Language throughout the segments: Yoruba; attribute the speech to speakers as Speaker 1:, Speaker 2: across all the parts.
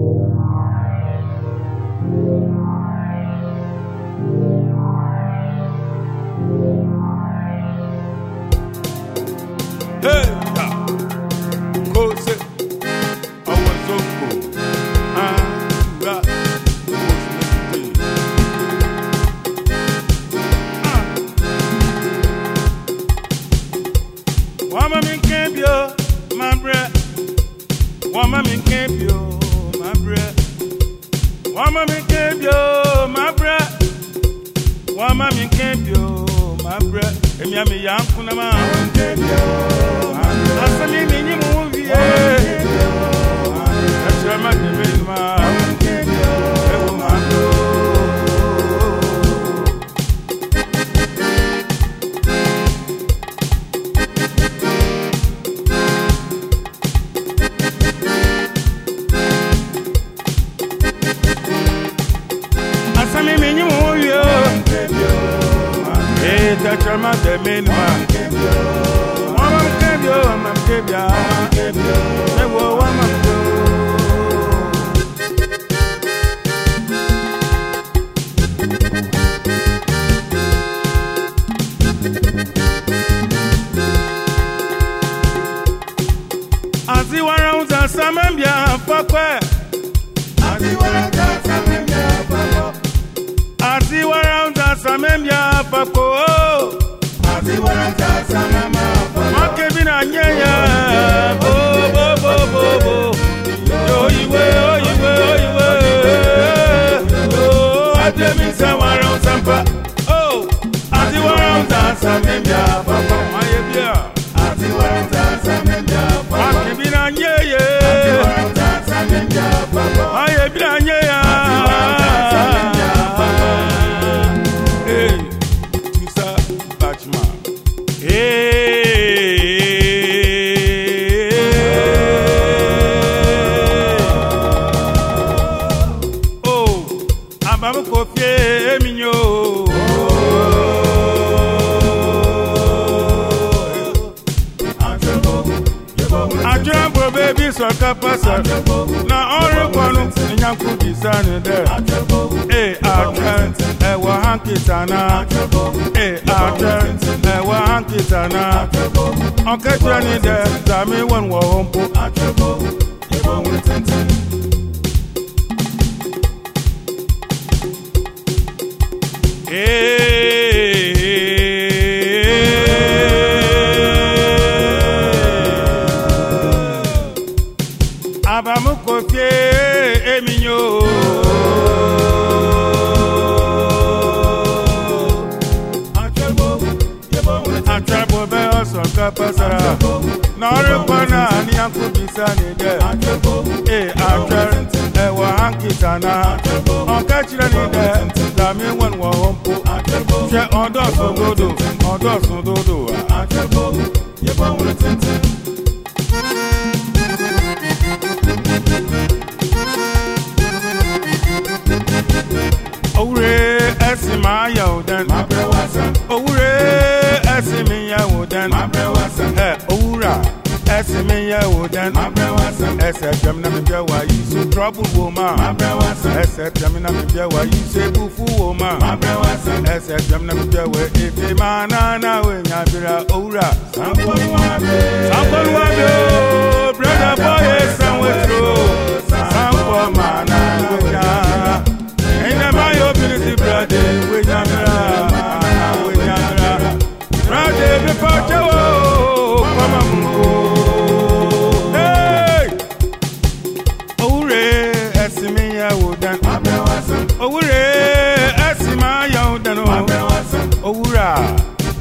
Speaker 1: Thank you. Ati waranza samambia fakwe Ati waranza samambia fakwe Ati waranza samambia fakwe Ati waranza samambia fakwe Bo bo bo bo bo Yo iwe yo iwe yo iwe Yo ati misa waranza mpa Oh Ati waranza samambia fakwe Maye bia Ati anye ye ayé bí anye ya. Hey, Mr. Batchman. Hey. pasa ka na ọrụ kwanu nyanku disani dẹ e atẹ ẹwà hankita na e atẹ ẹwà hankita na ọkẹtìrẹ ni dẹ dàmí wọn wọ hó mpo. kitana ọkẹkyerẹ ni dẹ dàmí wọn wọ họ mpo hwẹ ọdọọsùn dodo ọdọọsùn dodo a. owurẹ ẹsìn máa yẹ ọ dẹn owurẹ ẹsìn mi yẹ ọ dẹn owura ẹsìn mi yẹ ọ dẹn. ẹsẹ̀ tẹ̀mínà mi jẹ́ wà yìí ṣe trọ́bù wò má. ẹsẹ̀ tẹ̀mínà mi jẹ́ wà yìí ṣe bùfú wò má. ẹsẹ̀ tẹ̀mínà mi jẹ́ wà ètè máa náná wẹ̀yìn àbíra òwúrà. sanpoluwabe sanpoluwabe o brother boy ẹ sanwó tro sanpọ̀ máa náná wẹ̀yìn. ẹ̀yin náà máa yọ obìnrin sí brother wẹ̀.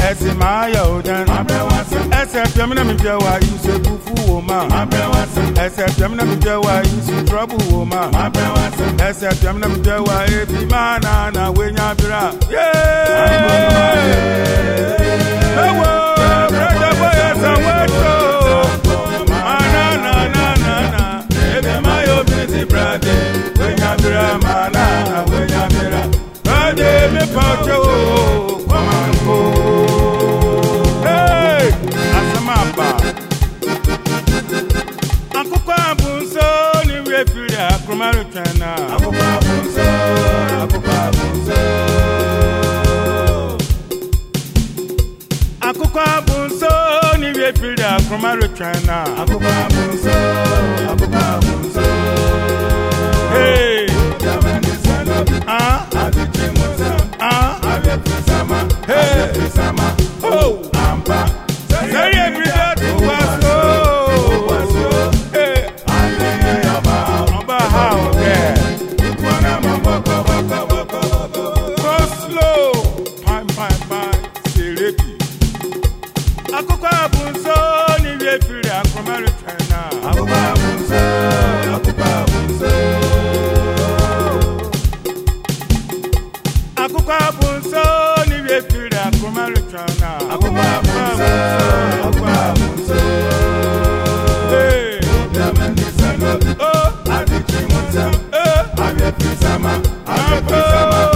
Speaker 1: ɛsi maa yɛ o dɛn ɛsɛ fiam na mi jɛ wa yusu ekufu wo ma ɛsɛ fiam na mi jɛ wa yusu trɔbu wo ma ɛsɛ fiam na mi jɛ wa ebi maa na na we nya bira yeee ewo brɛdɛ bɔ yɛ sɛ wɛtɔ ana na na na na ebi maa yɛ obi ti brɛdɛ we nya bira maa na na we nya bira brɛdɛ mi pa ɔjɛ wo. tena akwụkwọ abụ nso akwụkwọ abụ nso akwụkwọ abụ nso n'iwe firi akụmarụ tena akwụkwọ abụ nso i ni bie firi i lutsana. akoma afunso akoma afunso. dame ni sama. adichi musa. abie firi sama abie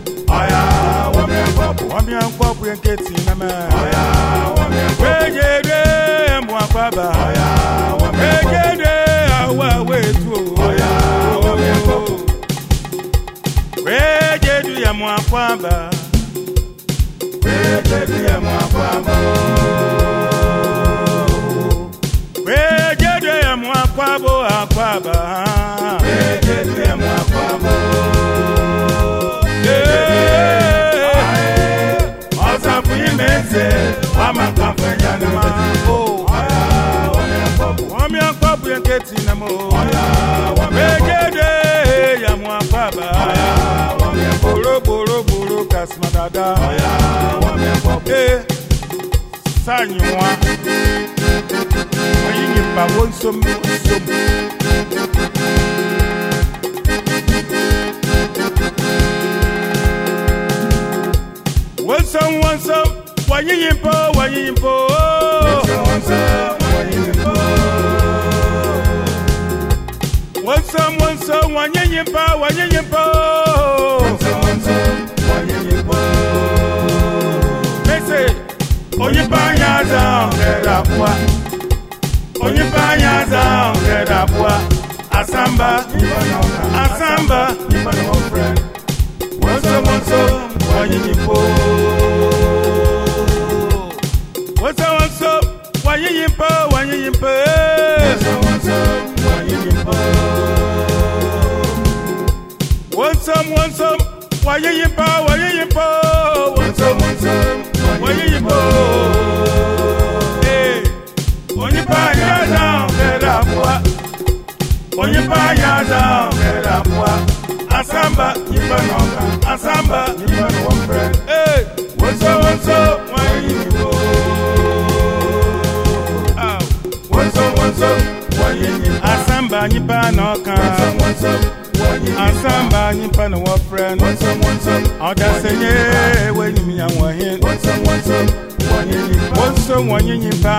Speaker 1: wami ankwa kwe nketi na me oya wami ankwa weje de mu akwaba oya wami ankwa weje de awa wetu oya wami ankwa weje du ya mu akwaba weje du ya mu akwaba weje de ya mu akwabo akwaba weje du ya mu akwabo mẹ́tẹ̀ wà má kà fún ẹja ní ma. ọ̀yà wọ́n mi akọ́ bu. wọ́n mi akọ́ bu yẹn kéétì náà mọ́. ọ̀yà wọ́n mi akọ́ bu. méjèèjì yàmú apábà. ọ̀yà wọ́n mi akọ́ bu. bòròbòròbòrò kàsímà dáadáa. ọ̀yà wọ́n mi akọ́ bu. ee sanyinwa oyi nyimba wo nsom nsom. One some, one some. yimpo. wanyimpo wanyimpo Wansam wansam wanyimpo wanyimpo Wansam wansam wanyimpo Mese Onyimpa nyaza ngera kwa Onyimpa nyaza ngera kwa Asamba Asamba Wansam wansam yimpo. wanyimpo wanyimpo wanyimpo wansam wansam wanyimpo wanyimpo wansam wansam wanyimpo eh onyipa ya down era kwa onyipa ya down era kwa asamba nyimba noka asamba nyimba noka anyị baa n'ọka asamba anyị pa na wọfren ọdasenye wenyi m ya nwahe wonso nwanye nyimpa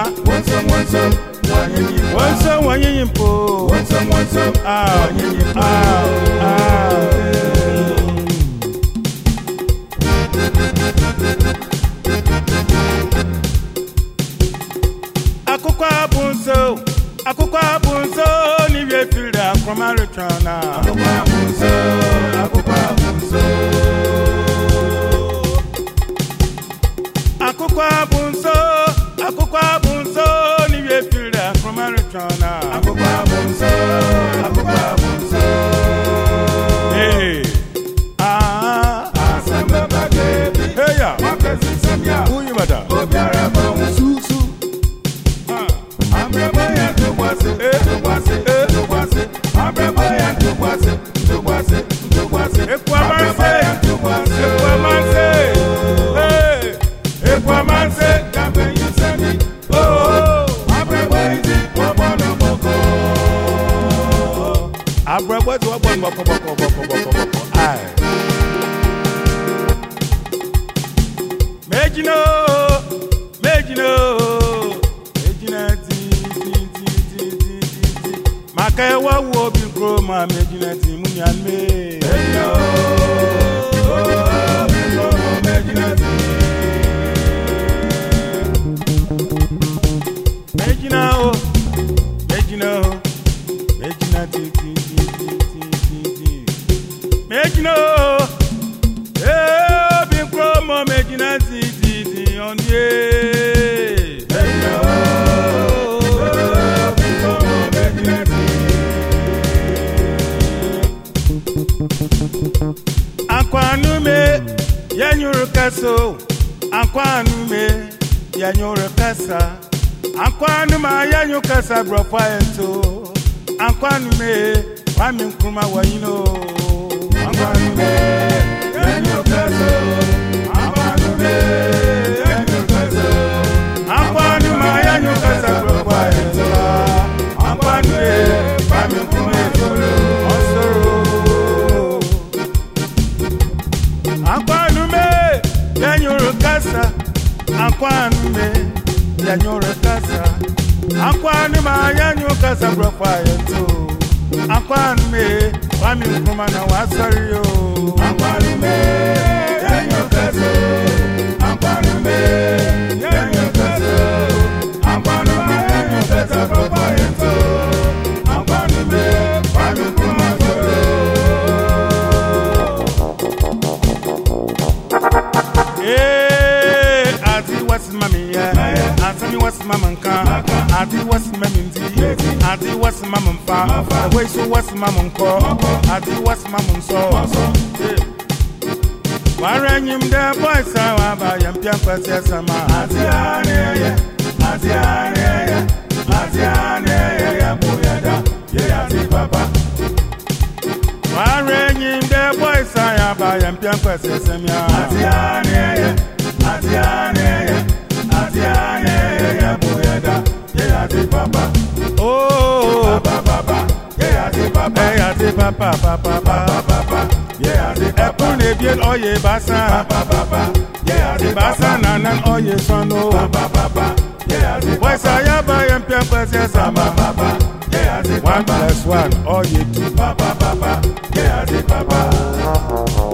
Speaker 1: wonso nwanye nyimpo aw ah, aw ah, aw ah. akụkọ abụ nso akụkọ abụ from Aruchana. Akukwa Munzo, Akukwa Munzo. boko boko boko boko boko Union, yeah. Akwanume, yanyuru kaso, akwanume, yanyuru kasa, akwanuma yanyu kasa brofa eto, akwanume, wami nkruma wayino, akwanume, yanyuru kaso, akwanume, kasa akwa nne ya nyore kasa akwa nne ma ya nyu kasa bro kwa ya akwa nne wa mi kuma na wa sari yo akwa nne ya nyu kasa akwa nne ya was mamma car, Adi do was mammy, I do was mamma far, away so was mamma call, I do was mamma so. Warren him there, boys, I buy him piapas, yes, I'm a Asiane, Asiane, Asiane, Boyada, yes, Papa. Warren him there, boys, I buy him piapas, yes, I'm a Asiane, papa papa papa ẹkún lè bí ọyẹ basa basa nana ọyẹ sọnù wẹsà yaba yẹn papa pẹsẹ sàmà one plus one ọyẹ oh, two.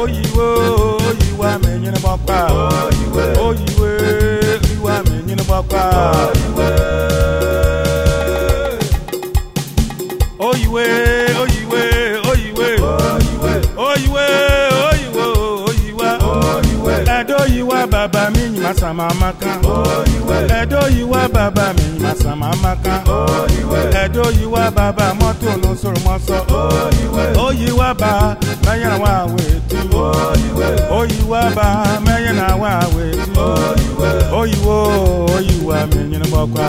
Speaker 1: oyiwe oyiwe amenyere gbakwa you were, iwe amenyere gbakwa oyiwe. mi yìí màsàmà màkà. ẹ̀dọ́ yìí wá bàbá mi yìí màsàmà màkà. ẹ̀dọ́ yìí wá bàbá mọ́tò ló ó yí wá bá mẹ́yìn àwọn àwẹ̀ tu. ó yí wá bá mẹ́yìn àwọn àwẹ̀ tu. ó yí wó ó yí wá mi yìí mọ́kà.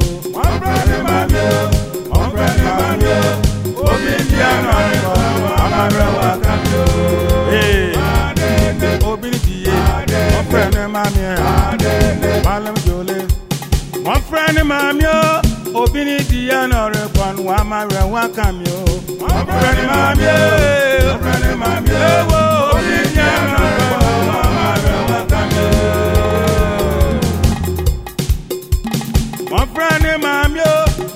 Speaker 1: maami o obi ni di ya na ọrẹ pọnu wa ma rẹ wa kà mí o. ọkùnrin ni maami o ọkùnrin ni maami o ewo obi ni ya na ọrẹ pọnu wa ma rẹ wa kà mí o. ọkùnrin ni maami o ọkùnrin ni maami o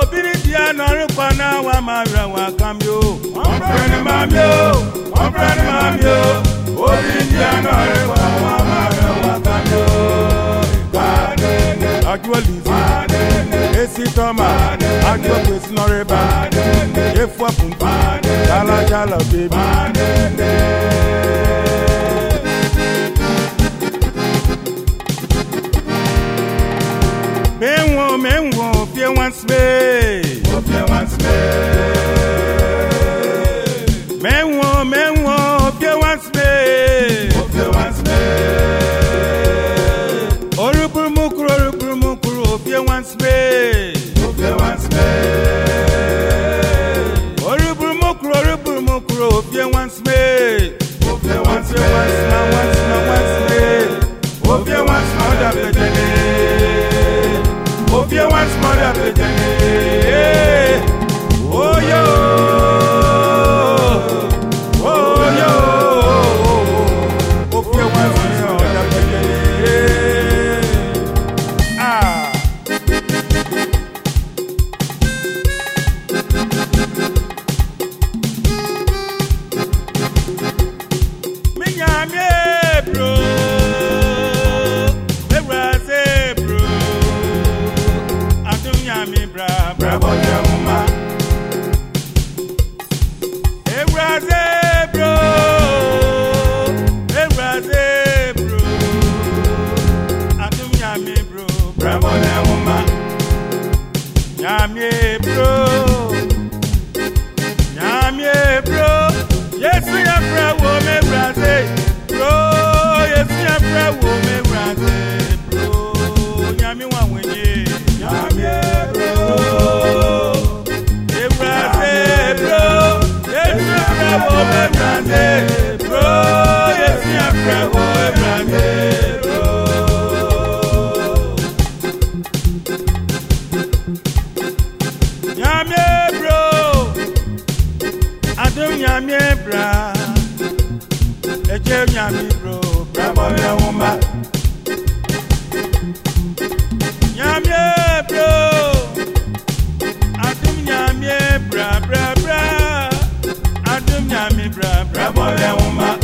Speaker 1: obi ni di ya na ọrẹ pọnu wa rẹ wa kà mí o. ọkùnrin ni maami o ọkùnrin ni maami o obi ni ya na ọrẹ pọnu wa ma rẹ wa kà mí o. ajụọ lizi esite ọma ajụọ kwesị nọrọ jala jala mother, Betany. Of your once mother, Betany. here. Bravo, am a woman. bravo, bravo, bravo, bravo, bravo, bravo,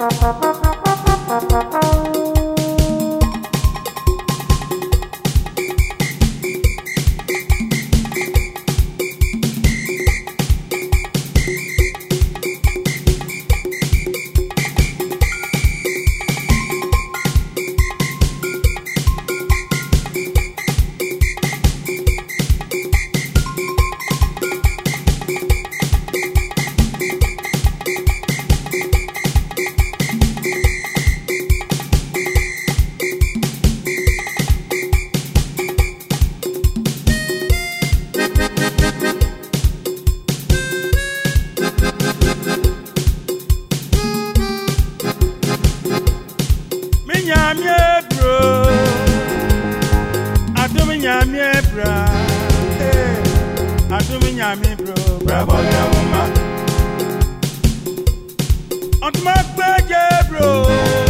Speaker 1: Thank you. nyamie bro adum nyamie bra eh, adum nyamie bro bravo yawo ma ọdún mọ gbẹjẹ bro.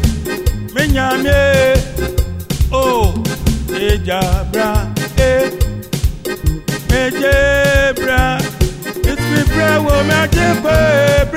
Speaker 1: nyame o oh, meja bra e meje bra mitimi brɛ wo meagye pɛp